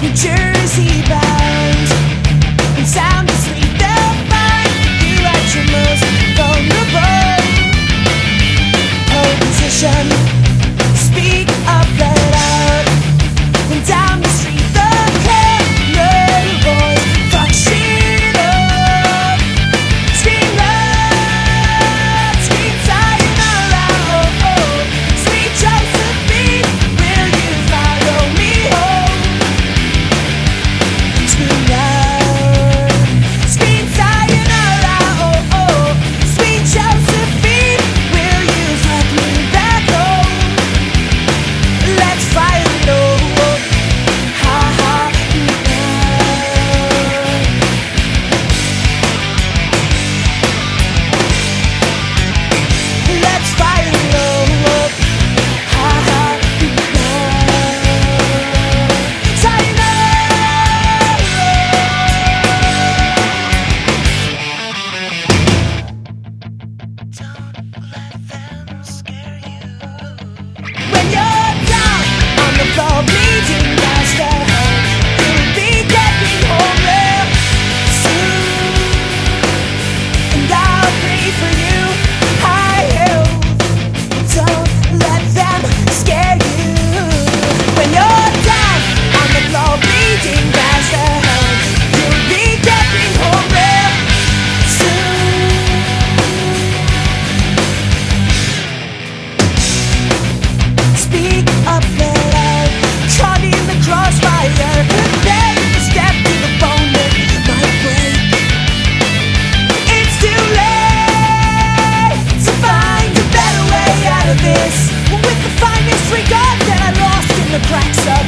New Jersey cracks up.